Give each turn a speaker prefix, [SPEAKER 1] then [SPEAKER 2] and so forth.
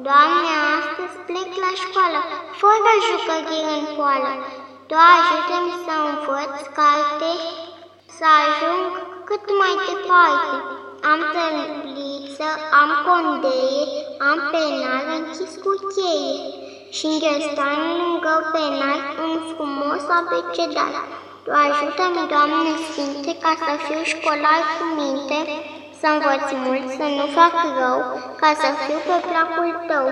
[SPEAKER 1] Doamne, astăzi plec la școală, fără jucării în poală. Doar ajută-mi să învăț carte, să ajung cât mai departe. Am tăbliță, am condeie, am penal închis cu cheie și în gherstan lângă penal un frumos abecedar. Tu ajută-mi, Doamne Sfinte, ca să fiu școlar cu minte, să învăț mult, să nu fac rău, ca să fiu pe placul Tău.